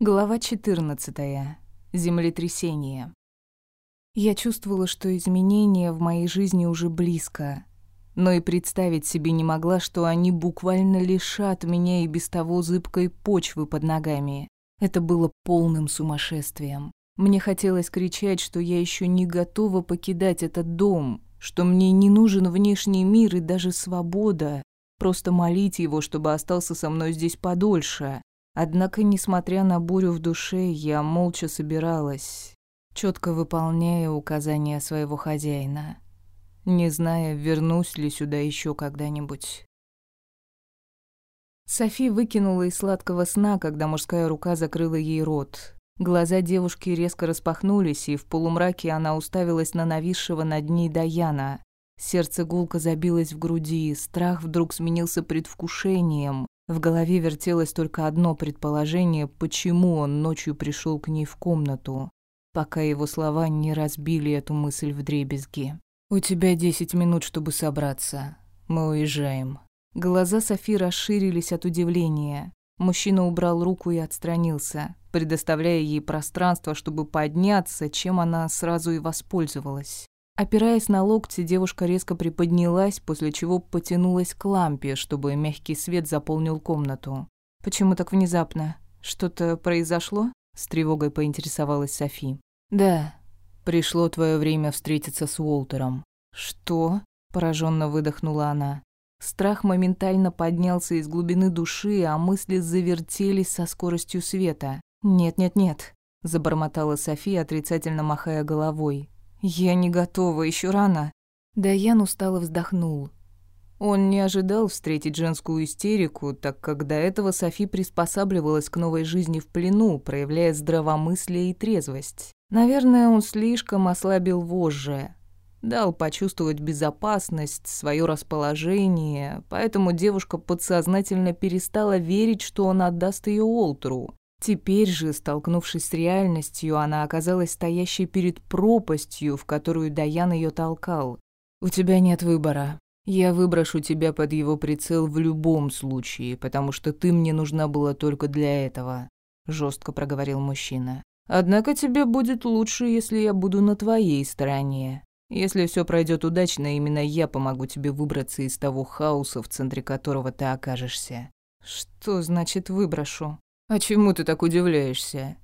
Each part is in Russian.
Глава 14. Землетрясение. Я чувствовала, что изменения в моей жизни уже близко, но и представить себе не могла, что они буквально лишат меня и без того зыбкой почвы под ногами. Это было полным сумасшествием. Мне хотелось кричать, что я еще не готова покидать этот дом, что мне не нужен внешний мир и даже свобода, просто молить его, чтобы остался со мной здесь подольше. Однако, несмотря на бурю в душе, я молча собиралась, четко выполняя указания своего хозяина, не зная, вернусь ли сюда еще когда-нибудь. Софи выкинула из сладкого сна, когда мужская рука закрыла ей рот. Глаза девушки резко распахнулись, и в полумраке она уставилась на нависшего над ней Даяна. Сердце гулко забилось в груди, страх вдруг сменился предвкушением, в голове вертелось только одно предположение, почему он ночью пришел к ней в комнату, пока его слова не разбили эту мысль в дребезги. «У тебя десять минут, чтобы собраться. Мы уезжаем». Глаза Софи расширились от удивления. Мужчина убрал руку и отстранился, предоставляя ей пространство, чтобы подняться, чем она сразу и воспользовалась. Опираясь на локти, девушка резко приподнялась, после чего потянулась к лампе, чтобы мягкий свет заполнил комнату. «Почему так внезапно? Что-то произошло?» С тревогой поинтересовалась Софи. «Да, пришло твое время встретиться с Уолтером». «Что?» – пораженно выдохнула она. Страх моментально поднялся из глубины души, а мысли завертелись со скоростью света. «Нет-нет-нет», – забормотала Софи, отрицательно махая головой. «Я не готова, еще рано». Даян устало вздохнул. Он не ожидал встретить женскую истерику, так как до этого Софи приспосабливалась к новой жизни в плену, проявляя здравомыслие и трезвость. Наверное, он слишком ослабил вожжи, дал почувствовать безопасность, свое расположение, поэтому девушка подсознательно перестала верить, что он отдаст ее Олтру. Теперь же, столкнувшись с реальностью, она оказалась стоящей перед пропастью, в которую Даян ее толкал. «У тебя нет выбора. Я выброшу тебя под его прицел в любом случае, потому что ты мне нужна была только для этого», — жестко проговорил мужчина. «Однако тебе будет лучше, если я буду на твоей стороне. Если все пройдет удачно, именно я помогу тебе выбраться из того хаоса, в центре которого ты окажешься». «Что значит выброшу?» «А чему ты так удивляешься?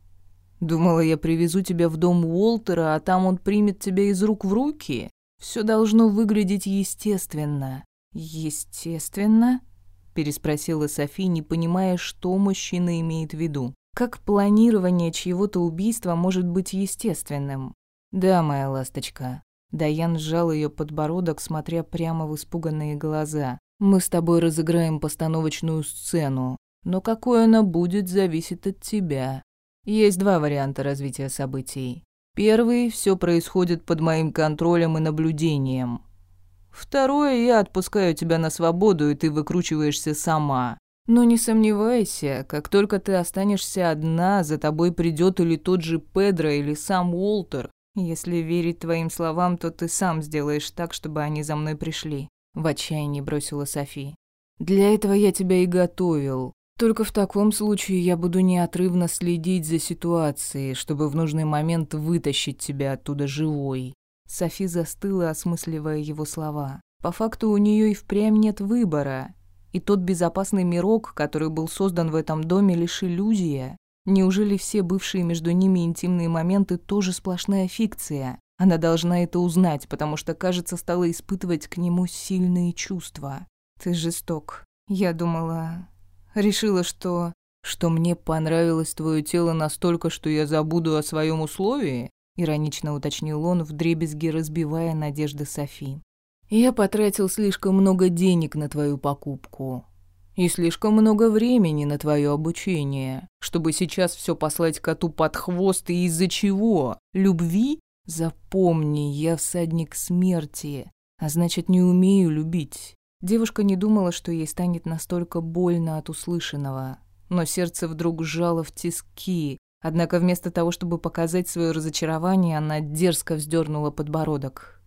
Думала, я привезу тебя в дом Уолтера, а там он примет тебя из рук в руки? Все должно выглядеть естественно». «Естественно?» – переспросила Софи, не понимая, что мужчина имеет в виду. «Как планирование чьего-то убийства может быть естественным?» «Да, моя ласточка». Даян сжал ее подбородок, смотря прямо в испуганные глаза. «Мы с тобой разыграем постановочную сцену, но какой она будет, зависит от тебя. Есть два варианта развития событий. Первый – все происходит под моим контролем и наблюдением. Второе – я отпускаю тебя на свободу, и ты выкручиваешься сама. Но не сомневайся, как только ты останешься одна, за тобой придет или тот же Педро, или сам Уолтер. Если верить твоим словам, то ты сам сделаешь так, чтобы они за мной пришли. В отчаянии бросила Софи. Для этого я тебя и готовил. Только в таком случае я буду неотрывно следить за ситуацией, чтобы в нужный момент вытащить тебя оттуда живой. Софи застыла, осмысливая его слова. По факту у нее и впрямь нет выбора. И тот безопасный мирок, который был создан в этом доме, лишь иллюзия. Неужели все бывшие между ними интимные моменты тоже сплошная фикция? Она должна это узнать, потому что, кажется, стала испытывать к нему сильные чувства. Ты жесток. Я думала, Решила, что... Что мне понравилось твое тело настолько, что я забуду о своем условии? Иронично уточнил он, вдребезги разбивая надежды Софи. Я потратил слишком много денег на твою покупку. И слишком много времени на твое обучение, чтобы сейчас все послать коту под хвост и из-за чего? Любви? Запомни, я всадник смерти, а значит, не умею любить. Девушка не думала, что ей станет настолько больно от услышанного, но сердце вдруг сжало в тиски. Однако вместо того, чтобы показать свое разочарование, она дерзко вздернула подбородок.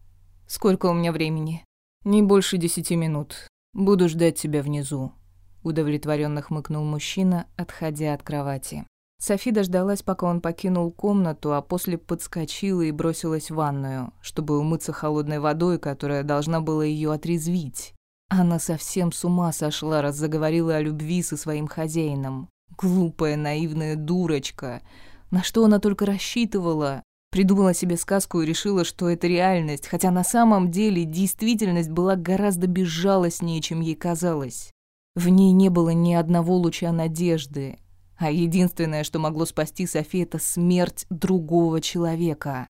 «Сколько у меня времени?» «Не больше десяти минут. Буду ждать тебя внизу», — удовлетворенно хмыкнул мужчина, отходя от кровати. Софи дождалась, пока он покинул комнату, а после подскочила и бросилась в ванную, чтобы умыться холодной водой, которая должна была ее отрезвить. Она совсем с ума сошла, раз заговорила о любви со своим хозяином. Глупая, наивная дурочка. На что она только рассчитывала? Придумала себе сказку и решила, что это реальность, хотя на самом деле действительность была гораздо безжалостнее, чем ей казалось. В ней не было ни одного луча надежды, а единственное, что могло спасти Софи, это смерть другого человека.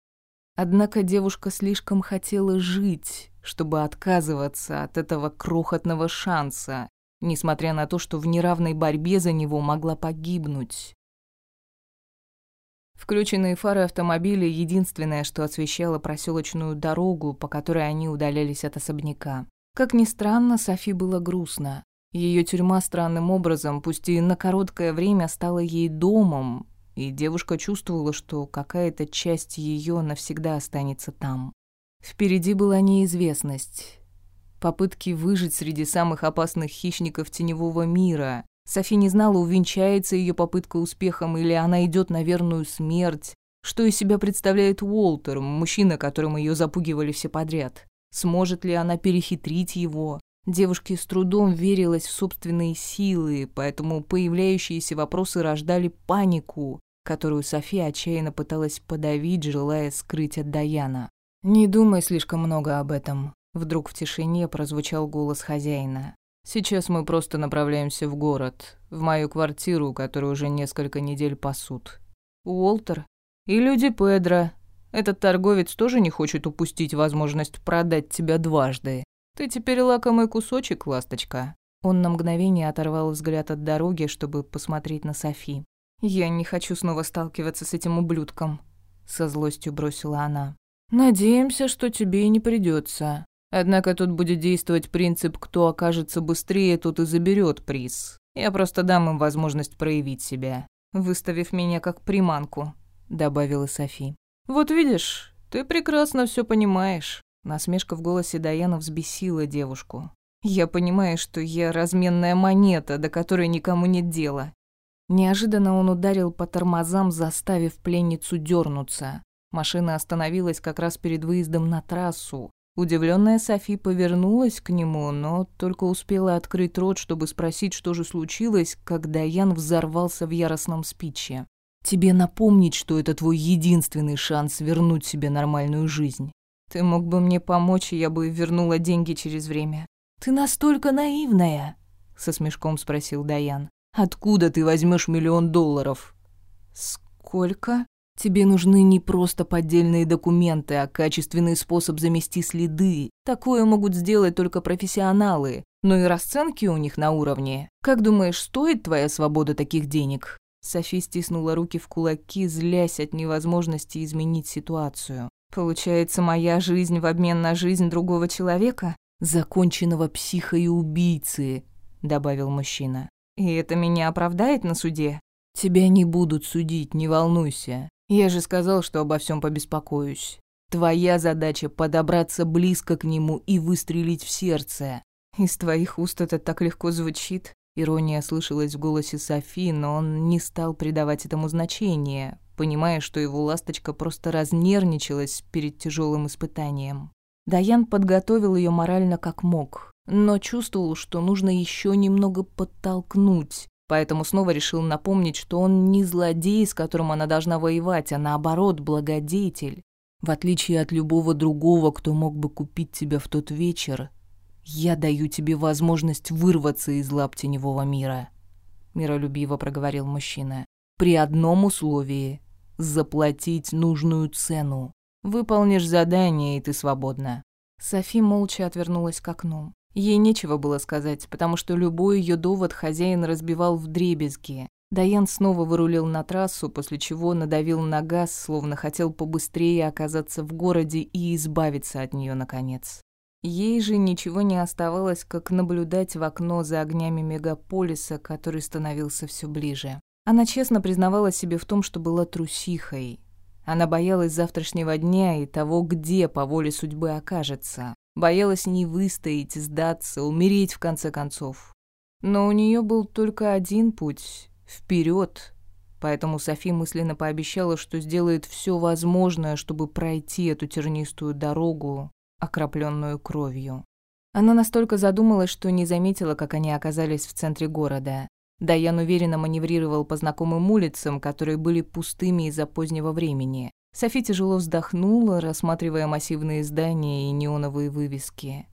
Однако девушка слишком хотела жить, чтобы отказываться от этого крохотного шанса, несмотря на то, что в неравной борьбе за него могла погибнуть. Включенные фары автомобиля — единственное, что освещало проселочную дорогу, по которой они удалялись от особняка. Как ни странно, Софи было грустно. Ее тюрьма странным образом, пусть и на короткое время, стала ей домом, и девушка чувствовала, что какая-то часть ее навсегда останется там. Впереди была неизвестность. Попытки выжить среди самых опасных хищников теневого мира. Софи не знала, увенчается ее попытка успехом или она идет на верную смерть. Что из себя представляет Уолтер, мужчина, которым ее запугивали все подряд? Сможет ли она перехитрить его? Девушке с трудом верилась в собственные силы, поэтому появляющиеся вопросы рождали панику, которую София отчаянно пыталась подавить, желая скрыть от Даяна. «Не думай слишком много об этом», — вдруг в тишине прозвучал голос хозяина. «Сейчас мы просто направляемся в город, в мою квартиру, которую уже несколько недель пасут. Уолтер и люди Педро. Этот торговец тоже не хочет упустить возможность продать тебя дважды. «Ты теперь лакомый кусочек, ласточка». Он на мгновение оторвал взгляд от дороги, чтобы посмотреть на Софи. «Я не хочу снова сталкиваться с этим ублюдком», — со злостью бросила она. «Надеемся, что тебе и не придется. Однако тут будет действовать принцип «кто окажется быстрее, тот и заберет приз». Я просто дам им возможность проявить себя, выставив меня как приманку», — добавила Софи. «Вот видишь, ты прекрасно все понимаешь». Насмешка в голосе Даяна взбесила девушку. «Я понимаю, что я разменная монета, до которой никому нет дела». Неожиданно он ударил по тормозам, заставив пленницу дернуться. Машина остановилась как раз перед выездом на трассу. Удивленная Софи повернулась к нему, но только успела открыть рот, чтобы спросить, что же случилось, когда Ян взорвался в яростном спиче. «Тебе напомнить, что это твой единственный шанс вернуть себе нормальную жизнь. Ты мог бы мне помочь, и я бы вернула деньги через время. Ты настолько наивная, со смешком спросил Даян. Откуда ты возьмешь миллион долларов? Сколько? Тебе нужны не просто поддельные документы, а качественный способ замести следы. Такое могут сделать только профессионалы. Но и расценки у них на уровне. Как думаешь, стоит твоя свобода таких денег? Софи стиснула руки в кулаки, злясь от невозможности изменить ситуацию. Получается, моя жизнь в обмен на жизнь другого человека? Законченного психа и убийцы, добавил мужчина. И это меня оправдает на суде? Тебя не будут судить, не волнуйся. Я же сказал, что обо всем побеспокоюсь. Твоя задача подобраться близко к нему и выстрелить в сердце. Из твоих уст это так легко звучит. Ирония слышалась в голосе Софи, но он не стал придавать этому значения, понимая, что его ласточка просто разнервничалась перед тяжелым испытанием. Даян подготовил ее морально как мог, но чувствовал, что нужно еще немного подтолкнуть, поэтому снова решил напомнить, что он не злодей, с которым она должна воевать, а наоборот, благодетель. В отличие от любого другого, кто мог бы купить тебя в тот вечер, я даю тебе возможность вырваться из лап теневого мира, миролюбиво проговорил мужчина. При одном условии заплатить нужную цену. Выполнишь задание, и ты свободна». Софи молча отвернулась к окну. Ей нечего было сказать, потому что любой ее довод хозяин разбивал в дребезги. Даян снова вырулил на трассу, после чего надавил на газ, словно хотел побыстрее оказаться в городе и избавиться от нее наконец. Ей же ничего не оставалось, как наблюдать в окно за огнями мегаполиса, который становился все ближе. Она честно признавала себе в том, что была трусихой. Она боялась завтрашнего дня и того, где по воле судьбы окажется. Боялась не выстоять, сдаться, умереть в конце концов. Но у нее был только один путь — вперед, поэтому Софи мысленно пообещала, что сделает все возможное, чтобы пройти эту тернистую дорогу, окропленную кровью. Она настолько задумалась, что не заметила, как они оказались в центре города. Даян уверенно маневрировал по знакомым улицам, которые были пустыми из-за позднего времени. Софи тяжело вздохнула, рассматривая массивные здания и неоновые вывески.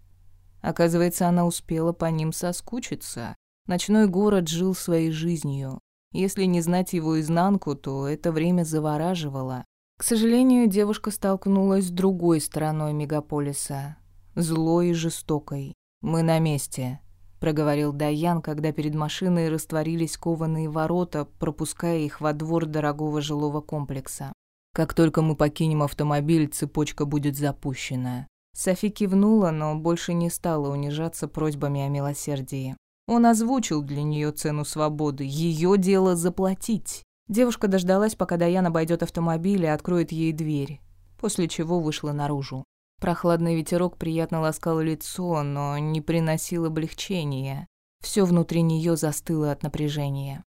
Оказывается, она успела по ним соскучиться. Ночной город жил своей жизнью. Если не знать его изнанку, то это время завораживало. К сожалению, девушка столкнулась с другой стороной мегаполиса. Злой и жестокой. «Мы на месте», — проговорил Даян, когда перед машиной растворились кованые ворота, пропуская их во двор дорогого жилого комплекса. Как только мы покинем автомобиль, цепочка будет запущена». Софи кивнула, но больше не стала унижаться просьбами о милосердии. Он озвучил для нее цену свободы. Ее дело заплатить. Девушка дождалась, пока Даян обойдет автомобиль и откроет ей дверь, после чего вышла наружу. Прохладный ветерок приятно ласкал лицо, но не приносил облегчения. Все внутри нее застыло от напряжения.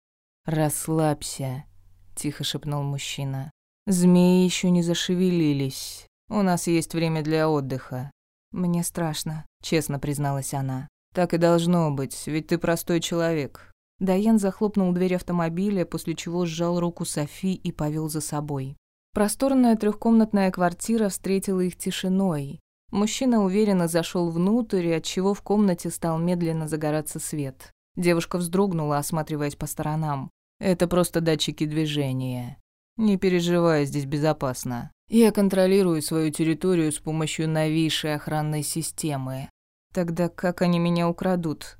«Расслабься», — тихо шепнул мужчина. Змеи еще не зашевелились. У нас есть время для отдыха. Мне страшно, честно призналась она. Так и должно быть, ведь ты простой человек. Дайен захлопнул дверь автомобиля, после чего сжал руку Софи и повел за собой. Просторная трехкомнатная квартира встретила их тишиной. Мужчина уверенно зашел внутрь, отчего в комнате стал медленно загораться свет. Девушка вздрогнула, осматриваясь по сторонам. «Это просто датчики движения. Не переживай, здесь безопасно. Я контролирую свою территорию с помощью новейшей охранной системы. Тогда как они меня украдут?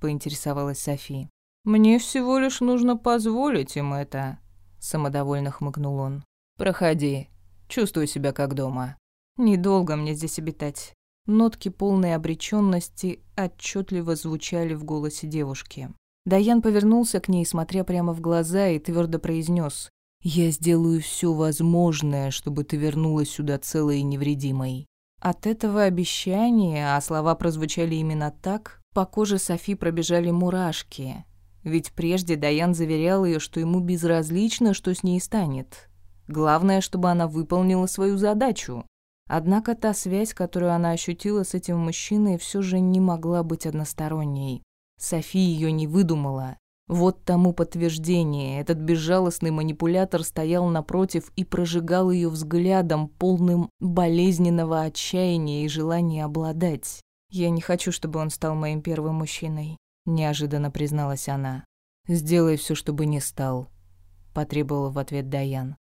поинтересовалась Софи. Мне всего лишь нужно позволить им это, самодовольно хмыкнул он. Проходи. Чувствую себя как дома. Недолго мне здесь обитать. Нотки полной обречённости отчетливо звучали в голосе девушки. Даян повернулся к ней, смотря прямо в глаза, и твердо произнес: я сделаю все возможное, чтобы ты вернулась сюда целой и невредимой. От этого обещания, а слова прозвучали именно так, по коже Софи пробежали мурашки. Ведь прежде Даян заверял ее, что ему безразлично, что с ней станет. Главное, чтобы она выполнила свою задачу. Однако та связь, которую она ощутила с этим мужчиной, все же не могла быть односторонней. Софи ее не выдумала. Вот тому подтверждение. Этот безжалостный манипулятор стоял напротив и прожигал ее взглядом, полным болезненного отчаяния и желания обладать. «Я не хочу, чтобы он стал моим первым мужчиной», — неожиданно призналась она. «Сделай все, чтобы не стал», — потребовал в ответ Даян.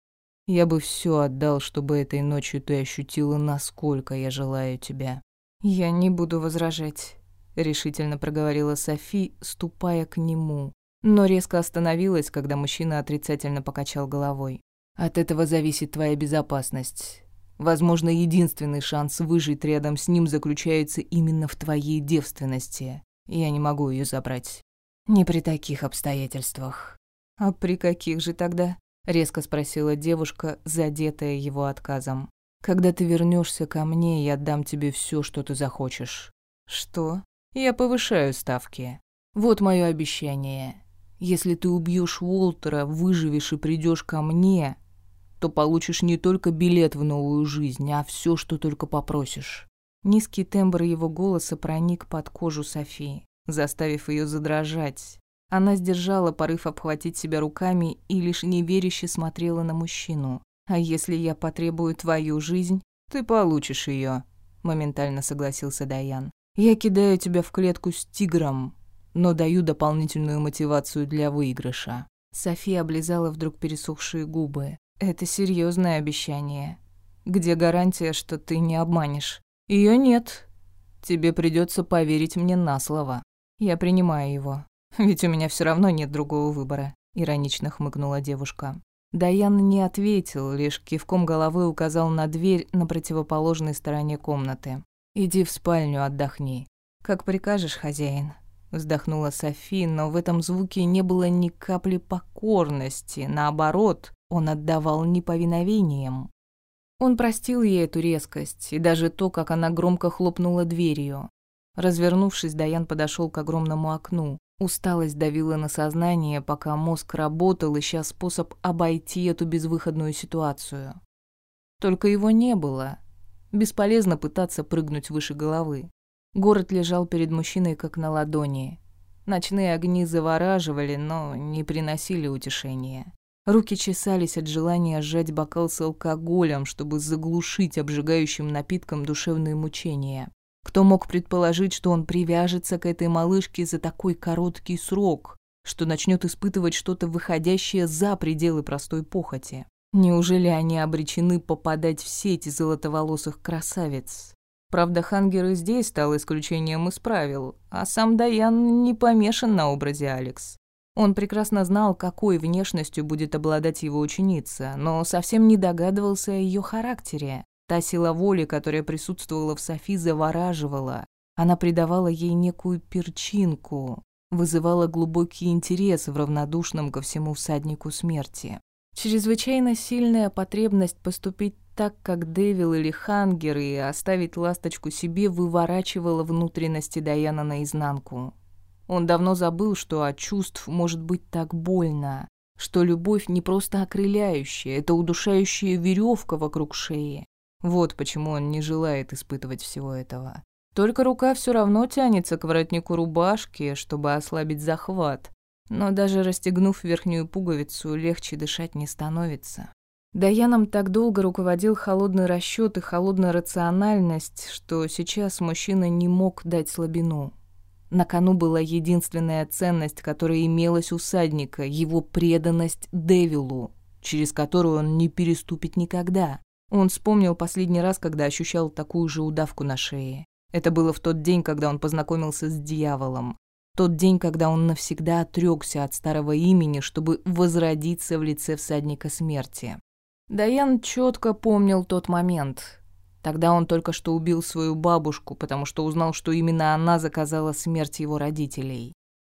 «Я бы все отдал, чтобы этой ночью ты ощутила, насколько я желаю тебя». «Я не буду возражать», — решительно проговорила Софи, ступая к нему но резко остановилась, когда мужчина отрицательно покачал головой. «От этого зависит твоя безопасность. Возможно, единственный шанс выжить рядом с ним заключается именно в твоей девственности. Я не могу ее забрать. Не при таких обстоятельствах». «А при каких же тогда?» — резко спросила девушка, задетая его отказом. «Когда ты вернешься ко мне, я дам тебе все, что ты захочешь». «Что?» «Я повышаю ставки. Вот мое обещание. Если ты убьешь Уолтера, выживешь и придешь ко мне, то получишь не только билет в новую жизнь, а все, что только попросишь». Низкий тембр его голоса проник под кожу Софии, заставив ее задрожать. Она сдержала порыв обхватить себя руками и лишь неверяще смотрела на мужчину. «А если я потребую твою жизнь, ты получишь ее», — моментально согласился Даян. «Я кидаю тебя в клетку с тигром, но даю дополнительную мотивацию для выигрыша». София облизала вдруг пересохшие губы. «Это серьезное обещание. Где гарантия, что ты не обманешь?» Ее нет. Тебе придется поверить мне на слово. Я принимаю его. Ведь у меня все равно нет другого выбора», — иронично хмыкнула девушка. Даян не ответил, лишь кивком головы указал на дверь на противоположной стороне комнаты. «Иди в спальню, отдохни. Как прикажешь, хозяин» вздохнула Софи, но в этом звуке не было ни капли покорности, наоборот, он отдавал неповиновением. Он простил ей эту резкость и даже то, как она громко хлопнула дверью. Развернувшись, Даян подошел к огромному окну. Усталость давила на сознание, пока мозг работал, ища способ обойти эту безвыходную ситуацию. Только его не было. Бесполезно пытаться прыгнуть выше головы. Город лежал перед мужчиной как на ладони. Ночные огни завораживали, но не приносили утешения. Руки чесались от желания сжать бокал с алкоголем, чтобы заглушить обжигающим напитком душевные мучения. Кто мог предположить, что он привяжется к этой малышке за такой короткий срок, что начнет испытывать что-то выходящее за пределы простой похоти? Неужели они обречены попадать в сети золотоволосых красавиц? Правда, Хангер и здесь стал исключением из правил, а сам Даян не помешан на образе Алекс. Он прекрасно знал, какой внешностью будет обладать его ученица, но совсем не догадывался о ее характере. Та сила воли, которая присутствовала в Софи, завораживала. Она придавала ей некую перчинку, вызывала глубокий интерес в равнодушном ко всему всаднику смерти. Чрезвычайно сильная потребность поступить так, как Дэвил или Хангер, и оставить ласточку себе выворачивала внутренности Даяна наизнанку. Он давно забыл, что от чувств может быть так больно, что любовь не просто окрыляющая, это удушающая веревка вокруг шеи. Вот почему он не желает испытывать всего этого. Только рука все равно тянется к воротнику рубашки, чтобы ослабить захват, но даже расстегнув верхнюю пуговицу, легче дышать не становится. Даяном так долго руководил холодный расчет и холодная рациональность, что сейчас мужчина не мог дать слабину. На кону была единственная ценность, которая имелась у садника, его преданность Девилу, через которую он не переступит никогда. Он вспомнил последний раз, когда ощущал такую же удавку на шее. Это было в тот день, когда он познакомился с дьяволом. Тот день, когда он навсегда отрекся от старого имени, чтобы возродиться в лице всадника смерти. Даян четко помнил тот момент. Тогда он только что убил свою бабушку, потому что узнал, что именно она заказала смерть его родителей.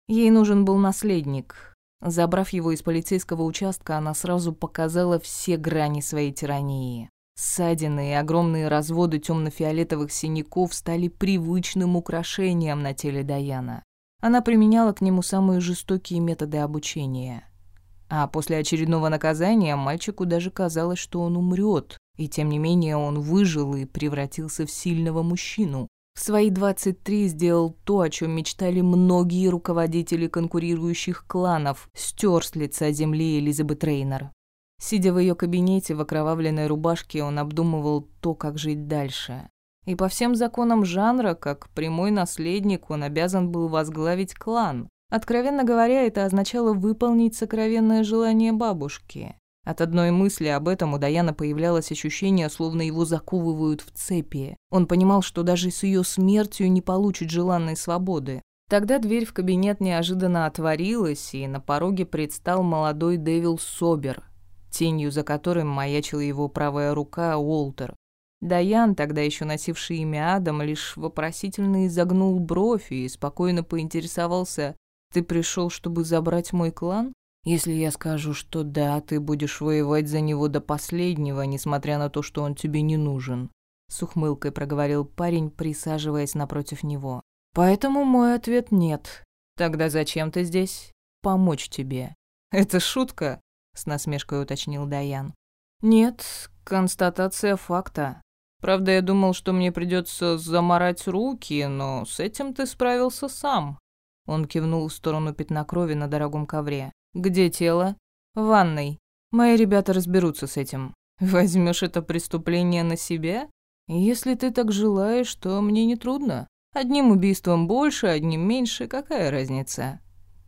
Ей нужен был наследник. Забрав его из полицейского участка, она сразу показала все грани своей тирании. Ссадины и огромные разводы темно-фиолетовых синяков стали привычным украшением на теле Даяна. Она применяла к нему самые жестокие методы обучения. А после очередного наказания мальчику даже казалось, что он умрет, и тем не менее он выжил и превратился в сильного мужчину. В свои 23 сделал то, о чем мечтали многие руководители конкурирующих кланов, стер с лица земли Элизабет Рейнер. Сидя в ее кабинете в окровавленной рубашке, он обдумывал то, как жить дальше. И по всем законам жанра, как прямой наследник, он обязан был возглавить клан. Откровенно говоря, это означало выполнить сокровенное желание бабушки. От одной мысли об этом у Даяна появлялось ощущение, словно его заковывают в цепи. Он понимал, что даже с ее смертью не получит желанной свободы. Тогда дверь в кабинет неожиданно отворилась, и на пороге предстал молодой Дэвил Собер, тенью за которым маячила его правая рука Уолтер. Даян, тогда еще носивший имя Адам, лишь вопросительно изогнул бровь и спокойно поинтересовался, «Ты пришел, чтобы забрать мой клан? Если я скажу, что да, ты будешь воевать за него до последнего, несмотря на то, что он тебе не нужен», с ухмылкой проговорил парень, присаживаясь напротив него. «Поэтому мой ответ нет. Тогда зачем ты здесь? Помочь тебе». «Это шутка?» — с насмешкой уточнил Даян. «Нет, констатация факта. Правда, я думал, что мне придется заморать руки, но с этим ты справился сам». Он кивнул в сторону пятна крови на дорогом ковре. «Где тело?» «В ванной. Мои ребята разберутся с этим. Возьмешь это преступление на себя? Если ты так желаешь, то мне не трудно. Одним убийством больше, одним меньше, какая разница?»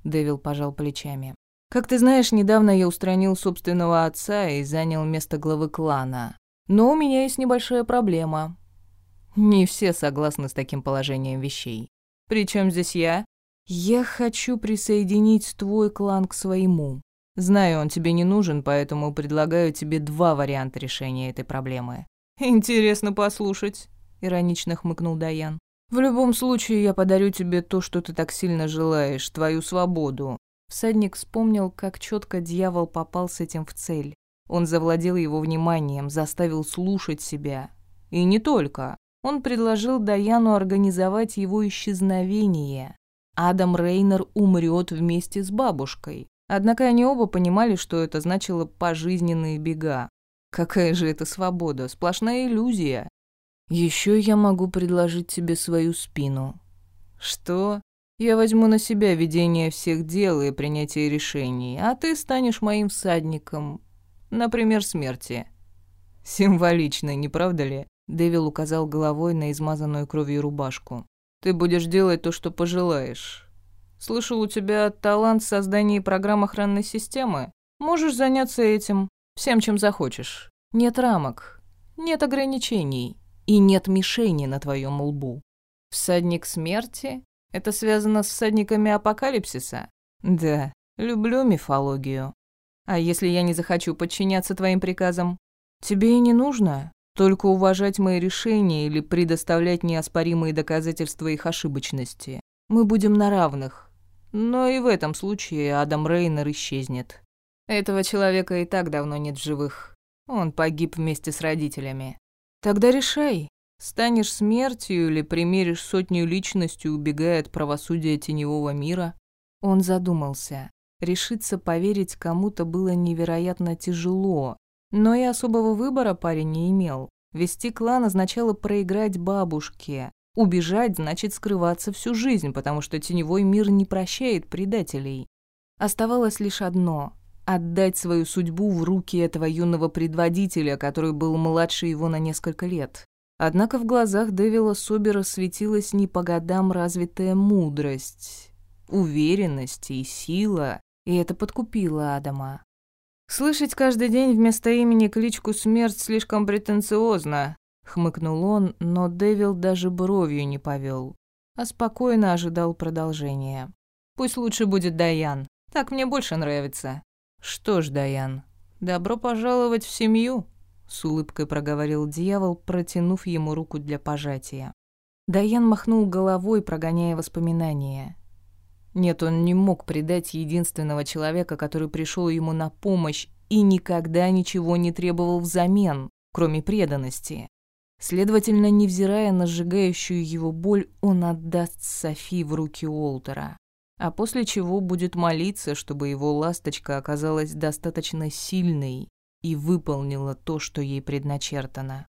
Дэвил пожал плечами. «Как ты знаешь, недавно я устранил собственного отца и занял место главы клана. Но у меня есть небольшая проблема. Не все согласны с таким положением вещей. Причем здесь я? Я хочу присоединить твой клан к своему. Знаю, он тебе не нужен, поэтому предлагаю тебе два варианта решения этой проблемы. Интересно послушать, иронично хмыкнул Даян. В любом случае, я подарю тебе то, что ты так сильно желаешь, твою свободу. Всадник вспомнил, как четко дьявол попал с этим в цель. Он завладел его вниманием, заставил слушать себя. И не только. Он предложил Даяну организовать его исчезновение. Адам Рейнер умрет вместе с бабушкой. Однако они оба понимали, что это значило пожизненные бега. Какая же это свобода, сплошная иллюзия. Еще я могу предложить тебе свою спину. Что? Я возьму на себя ведение всех дел и принятие решений, а ты станешь моим всадником, например, смерти. Символично, не правда ли? Дэвил указал головой на измазанную кровью рубашку. Ты будешь делать то, что пожелаешь. Слышал, у тебя талант в создании программ охранной системы. Можешь заняться этим, всем, чем захочешь. Нет рамок, нет ограничений и нет мишени на твоем лбу. Всадник смерти? Это связано с всадниками апокалипсиса? Да, люблю мифологию. А если я не захочу подчиняться твоим приказам? Тебе и не нужно. Только уважать мои решения или предоставлять неоспоримые доказательства их ошибочности. Мы будем на равных. Но и в этом случае Адам Рейнер исчезнет. Этого человека и так давно нет в живых. Он погиб вместе с родителями. Тогда решай, станешь смертью или примеришь сотню личностью, убегая от правосудия теневого мира. Он задумался. Решиться поверить кому-то было невероятно тяжело, но и особого выбора парень не имел. Вести клан означало проиграть бабушке. Убежать значит скрываться всю жизнь, потому что теневой мир не прощает предателей. Оставалось лишь одно — отдать свою судьбу в руки этого юного предводителя, который был младше его на несколько лет. Однако в глазах Дэвила Собера светилась не по годам развитая мудрость, уверенность и сила, и это подкупило Адама. «Слышать каждый день вместо имени кличку «Смерть» слишком претенциозно», — хмыкнул он, но Дэвил даже бровью не повел, а спокойно ожидал продолжения. «Пусть лучше будет Даян, так мне больше нравится». «Что ж, Даян, добро пожаловать в семью», — с улыбкой проговорил дьявол, протянув ему руку для пожатия. Даян махнул головой, прогоняя воспоминания. Нет, он не мог предать единственного человека, который пришел ему на помощь и никогда ничего не требовал взамен, кроме преданности. Следовательно, невзирая на сжигающую его боль, он отдаст Софи в руки Уолтера, а после чего будет молиться, чтобы его ласточка оказалась достаточно сильной и выполнила то, что ей предначертано.